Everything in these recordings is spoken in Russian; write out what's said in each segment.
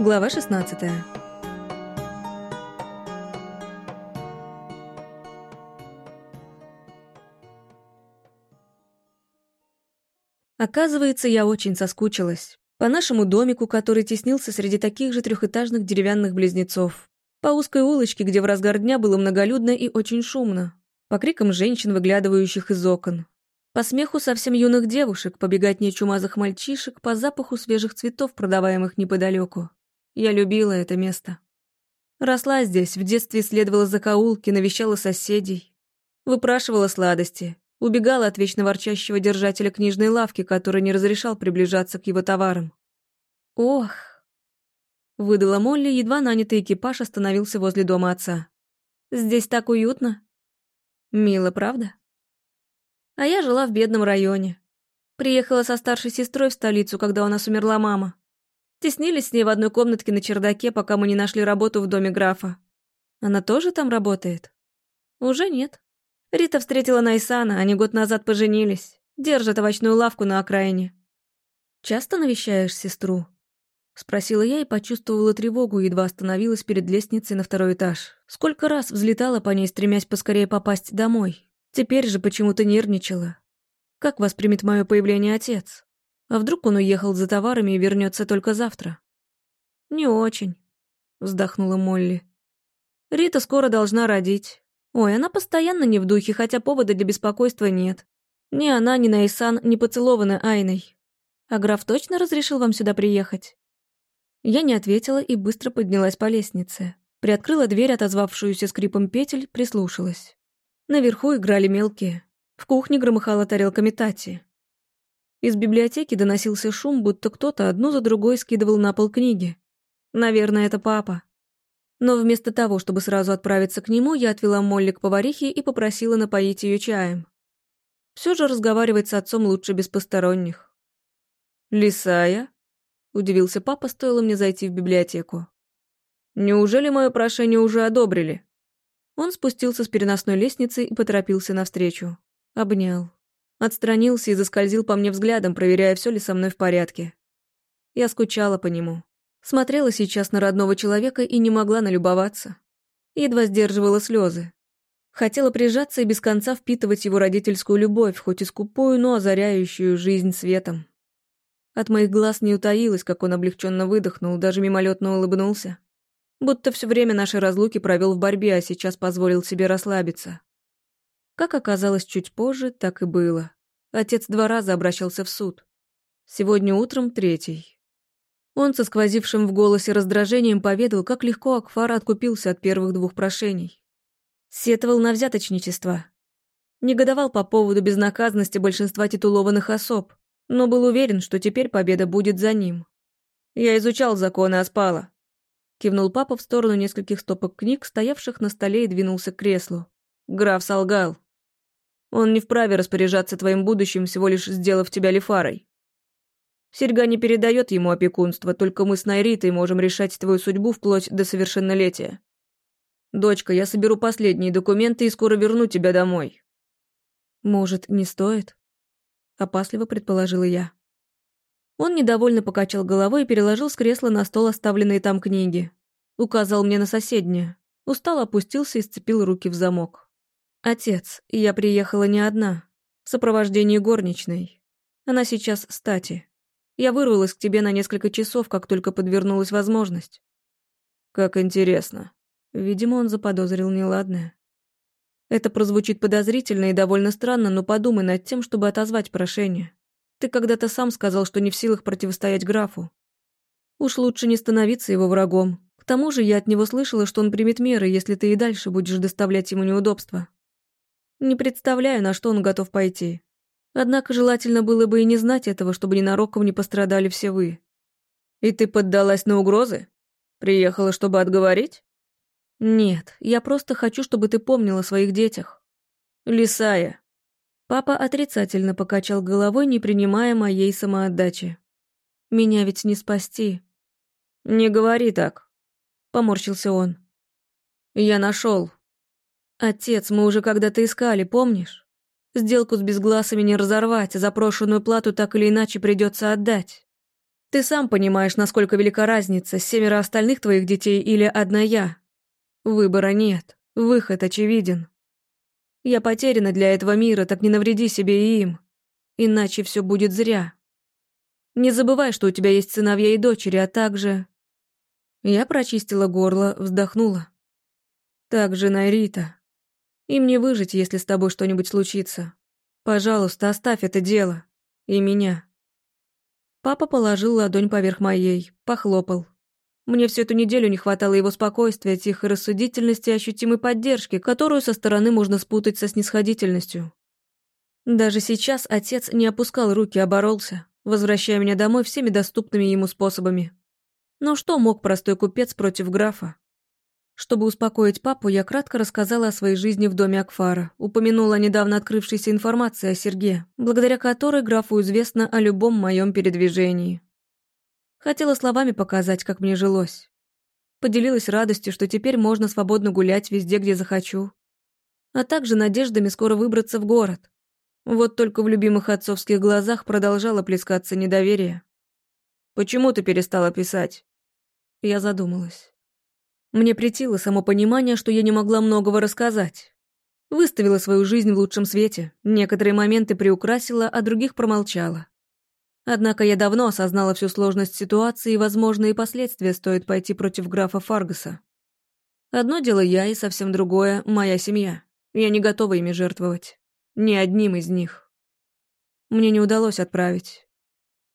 Глава 16 Оказывается, я очень соскучилась. По нашему домику, который теснился среди таких же трехэтажных деревянных близнецов. По узкой улочке, где в разгар дня было многолюдно и очень шумно. По крикам женщин, выглядывающих из окон. По смеху совсем юных девушек, по беготне чумазых мальчишек, по запаху свежих цветов, продаваемых неподалеку. Я любила это место. Росла здесь, в детстве исследовала закоулки, навещала соседей. Выпрашивала сладости, убегала от вечно ворчащего держателя книжной лавки, который не разрешал приближаться к его товарам. «Ох!» — выдала Молли, едва нанятый экипаж остановился возле дома отца. «Здесь так уютно. Мило, правда?» А я жила в бедном районе. Приехала со старшей сестрой в столицу, когда у нас умерла мама. Теснились с ней в одной комнатке на чердаке, пока мы не нашли работу в доме графа. Она тоже там работает? Уже нет. Рита встретила Найсана, они год назад поженились. Держат овощную лавку на окраине. «Часто навещаешь сестру?» Спросила я и почувствовала тревогу, едва остановилась перед лестницей на второй этаж. Сколько раз взлетала по ней, стремясь поскорее попасть домой. Теперь же почему-то нервничала. Как воспримет мое появление отец? А вдруг он уехал за товарами и вернется только завтра? Не очень, вздохнула Молли. Рита скоро должна родить. Ой, она постоянно не в духе, хотя повода для беспокойства нет. Ни она, ни Найсан не поцелованы Айной. А граф точно разрешил вам сюда приехать? Я не ответила и быстро поднялась по лестнице. Приоткрыла дверь, отозвавшуюся скрипом петель, прислушалась. Наверху играли мелкие. В кухне громыхала тарелками Тати. Из библиотеки доносился шум, будто кто-то одну за другой скидывал на пол книги. Наверное, это папа. Но вместо того, чтобы сразу отправиться к нему, я отвела Молли к поварихе и попросила напоить ее чаем. Все же разговаривать с отцом лучше без посторонних. «Лисая?» — удивился папа, стоило мне зайти в библиотеку. «Неужели мое прошение уже одобрили?» Он спустился с переносной лестницы и поторопился навстречу. Обнял. Отстранился и заскользил по мне взглядом, проверяя, все ли со мной в порядке. Я скучала по нему. Смотрела сейчас на родного человека и не могла налюбоваться. Едва сдерживала слезы. Хотела прижаться и без конца впитывать его родительскую любовь, хоть и скупую, но озаряющую жизнь светом. От моих глаз не утаилось, как он облегченно выдохнул, даже мимолетно улыбнулся. Будто все время нашей разлуки провел в борьбе, а сейчас позволил себе расслабиться. Как оказалось чуть позже, так и было. Отец два раза обращался в суд. Сегодня утром третий. Он со сквозившим в голосе раздражением поведал, как легко Акфар откупился от первых двух прошений. Сетовал на взяточничество. Негодовал по поводу безнаказанности большинства титулованных особ, но был уверен, что теперь победа будет за ним. «Я изучал законы Аспала», — кивнул папа в сторону нескольких стопок книг, стоявших на столе, и двинулся к креслу. Граф солгал. Он не вправе распоряжаться твоим будущим, всего лишь сделав тебя лифарой. Серьга не передает ему опекунство, только мы с Найритой можем решать твою судьбу вплоть до совершеннолетия. Дочка, я соберу последние документы и скоро верну тебя домой. Может, не стоит? Опасливо предположила я. Он недовольно покачал головой и переложил с кресла на стол оставленные там книги. Указал мне на соседнее. Устал опустился и сцепил руки в замок. «Отец, я приехала не одна. В сопровождении горничной. Она сейчас стати. Я вырвалась к тебе на несколько часов, как только подвернулась возможность». «Как интересно». Видимо, он заподозрил неладное. Это прозвучит подозрительно и довольно странно, но подумай над тем, чтобы отозвать прошение. Ты когда-то сам сказал, что не в силах противостоять графу. Уж лучше не становиться его врагом. К тому же я от него слышала, что он примет меры, если ты и дальше будешь доставлять ему неудобства. Не представляю, на что он готов пойти. Однако желательно было бы и не знать этого, чтобы ненароком не пострадали все вы. И ты поддалась на угрозы? Приехала, чтобы отговорить? Нет, я просто хочу, чтобы ты помнила о своих детях. Лисая. Папа отрицательно покачал головой, не принимая моей самоотдачи. Меня ведь не спасти. Не говори так. Поморщился он. Я нашел, «Отец, мы уже когда-то искали, помнишь? Сделку с безгласами не разорвать, а запрошенную плату так или иначе придется отдать. Ты сам понимаешь, насколько велика разница, семеро остальных твоих детей или одна я. Выбора нет, выход очевиден. Я потеряна для этого мира, так не навреди себе и им. Иначе все будет зря. Не забывай, что у тебя есть сыновья и дочери, а также... Я прочистила горло, вздохнула. Так же, Найрита. Им не выжить, если с тобой что-нибудь случится. Пожалуйста, оставь это дело. И меня. Папа положил ладонь поверх моей, похлопал. Мне всю эту неделю не хватало его спокойствия, тихой рассудительности и ощутимой поддержки, которую со стороны можно спутать со снисходительностью. Даже сейчас отец не опускал руки, а боролся, возвращая меня домой всеми доступными ему способами. Но что мог простой купец против графа? Чтобы успокоить папу, я кратко рассказала о своей жизни в доме Акфара, упомянула недавно открывшейся информации о Серге, благодаря которой графу известно о любом моем передвижении. Хотела словами показать, как мне жилось. Поделилась радостью, что теперь можно свободно гулять везде, где захочу. А также надеждами скоро выбраться в город. Вот только в любимых отцовских глазах продолжало плескаться недоверие. «Почему ты перестала писать?» Я задумалась. Мне претило само понимание, что я не могла многого рассказать. Выставила свою жизнь в лучшем свете, некоторые моменты приукрасила, а других промолчала. Однако я давно осознала всю сложность ситуации и возможные последствия стоит пойти против графа Фаргаса. Одно дело я и совсем другое — моя семья. Я не готова ими жертвовать. Ни одним из них. Мне не удалось отправить.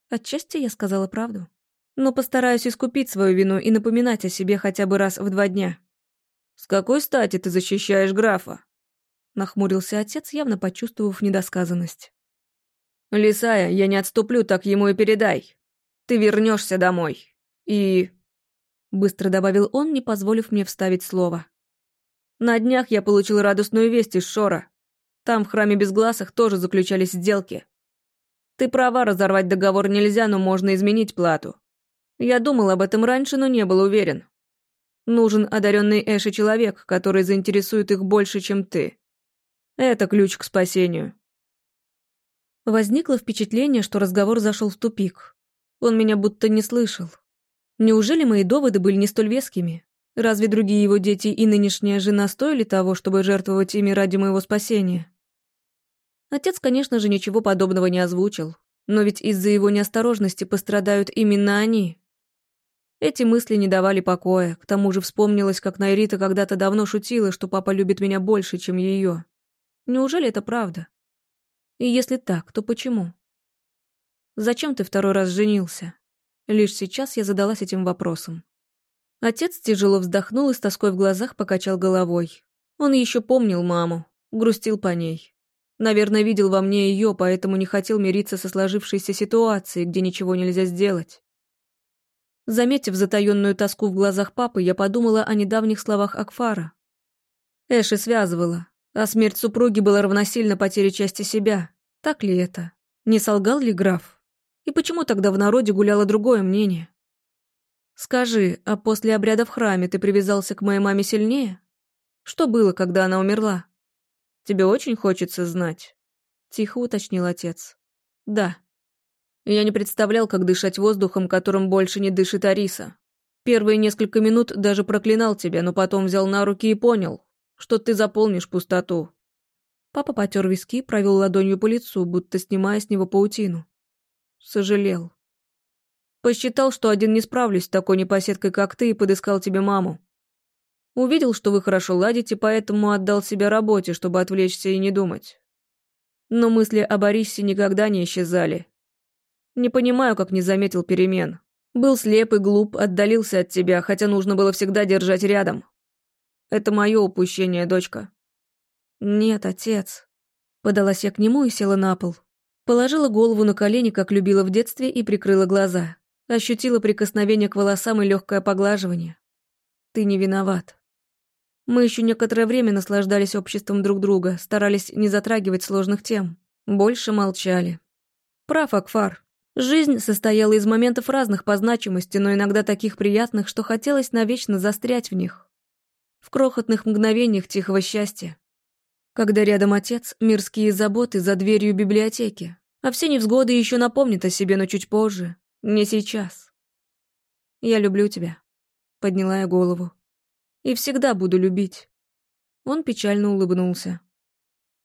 Отчасти я сказала правду но постараюсь искупить свою вину и напоминать о себе хотя бы раз в два дня. «С какой стати ты защищаешь графа?» Нахмурился отец, явно почувствовав недосказанность. «Лисая, я не отступлю, так ему и передай. Ты вернешься домой. И...» Быстро добавил он, не позволив мне вставить слово. «На днях я получил радостную весть из Шора. Там, в храме Безгласах, тоже заключались сделки. Ты права, разорвать договор нельзя, но можно изменить плату. Я думал об этом раньше, но не был уверен. Нужен одаренный Эши человек, который заинтересует их больше, чем ты. Это ключ к спасению. Возникло впечатление, что разговор зашел в тупик. Он меня будто не слышал. Неужели мои доводы были не столь вескими? Разве другие его дети и нынешняя жена стоили того, чтобы жертвовать ими ради моего спасения? Отец, конечно же, ничего подобного не озвучил. Но ведь из-за его неосторожности пострадают именно они, эти мысли не давали покоя, к тому же вспомнилось, как Найрита когда-то давно шутила, что папа любит меня больше, чем ее. Неужели это правда? И если так, то почему? Зачем ты второй раз женился? Лишь сейчас я задалась этим вопросом. Отец тяжело вздохнул и с тоской в глазах покачал головой. Он еще помнил маму, грустил по ней. Наверное, видел во мне ее, поэтому не хотел мириться со сложившейся ситуацией, где ничего нельзя сделать. Заметив затаённую тоску в глазах папы, я подумала о недавних словах Акфара. Эши связывала, а смерть супруги была равносильна потере части себя. Так ли это? Не солгал ли граф? И почему тогда в народе гуляло другое мнение? Скажи, а после обряда в храме ты привязался к моей маме сильнее? Что было, когда она умерла? Тебе очень хочется знать? Тихо уточнил отец. Да. Я не представлял, как дышать воздухом, которым больше не дышит Ариса. Первые несколько минут даже проклинал тебя, но потом взял на руки и понял, что ты заполнишь пустоту. Папа потер виски, провел ладонью по лицу, будто снимая с него паутину. Сожалел. Посчитал, что один не справлюсь с такой непоседкой, как ты, и подыскал тебе маму. Увидел, что вы хорошо ладите, поэтому отдал себя работе, чтобы отвлечься и не думать. Но мысли об Арисе никогда не исчезали, не понимаю, как не заметил перемен. Был слеп и глуп, отдалился от тебя, хотя нужно было всегда держать рядом. Это мое упущение, дочка. Нет, отец. Подалась я к нему и села на пол. Положила голову на колени, как любила в детстве, и прикрыла глаза. Ощутила прикосновение к волосам и легкое поглаживание. Ты не виноват. Мы еще некоторое время наслаждались обществом друг друга, старались не затрагивать сложных тем. Больше молчали. Прав, Акфар. Жизнь состояла из моментов разных по значимости, но иногда таких приятных, что хотелось навечно застрять в них. В крохотных мгновениях тихого счастья. Когда рядом отец, мирские заботы за дверью библиотеки. А все невзгоды еще напомнят о себе, но чуть позже. Не сейчас. Я люблю тебя. Подняла я голову. И всегда буду любить. Он печально улыбнулся.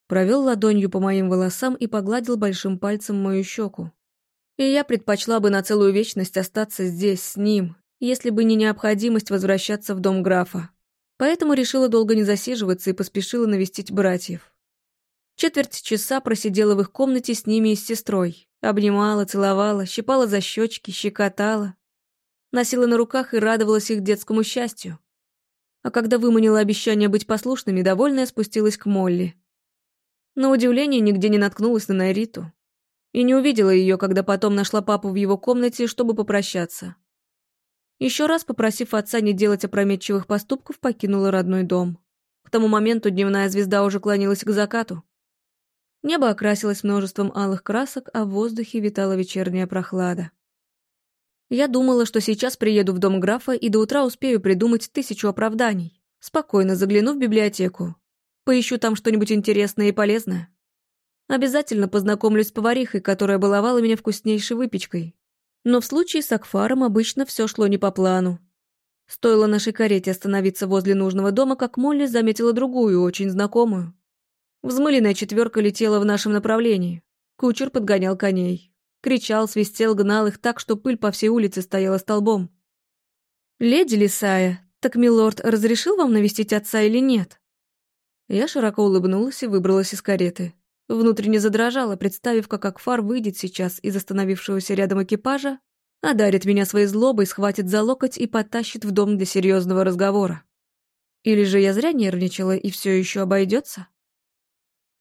Провел ладонью по моим волосам и погладил большим пальцем мою щеку. И я предпочла бы на целую вечность остаться здесь, с ним, если бы не необходимость возвращаться в дом графа. Поэтому решила долго не засиживаться и поспешила навестить братьев. Четверть часа просидела в их комнате с ними и с сестрой. Обнимала, целовала, щипала за щечки, щекотала. Носила на руках и радовалась их детскому счастью. А когда выманила обещание быть послушными, довольная спустилась к Молли. На удивление нигде не наткнулась на Найриту. И не увидела ее, когда потом нашла папу в его комнате, чтобы попрощаться. Еще раз попросив отца не делать опрометчивых поступков, покинула родной дом. К тому моменту дневная звезда уже клонилась к закату. Небо окрасилось множеством алых красок, а в воздухе витала вечерняя прохлада. Я думала, что сейчас приеду в дом графа и до утра успею придумать тысячу оправданий. Спокойно загляну в библиотеку. Поищу там что-нибудь интересное и полезное. Обязательно познакомлюсь с поварихой, которая баловала меня вкуснейшей выпечкой. Но в случае с Акфаром обычно все шло не по плану. Стоило нашей карете остановиться возле нужного дома, как Молли заметила другую, очень знакомую. Взмыленная четверка летела в нашем направлении. Кучер подгонял коней. Кричал, свистел, гнал их так, что пыль по всей улице стояла столбом. «Леди Лисая, так милорд разрешил вам навестить отца или нет?» Я широко улыбнулась и выбралась из кареты. Внутренне задрожала, представив, как Акфар выйдет сейчас из остановившегося рядом экипажа, одарит меня своей злобой, схватит за локоть и потащит в дом для серьезного разговора. Или же я зря нервничала и все еще обойдется?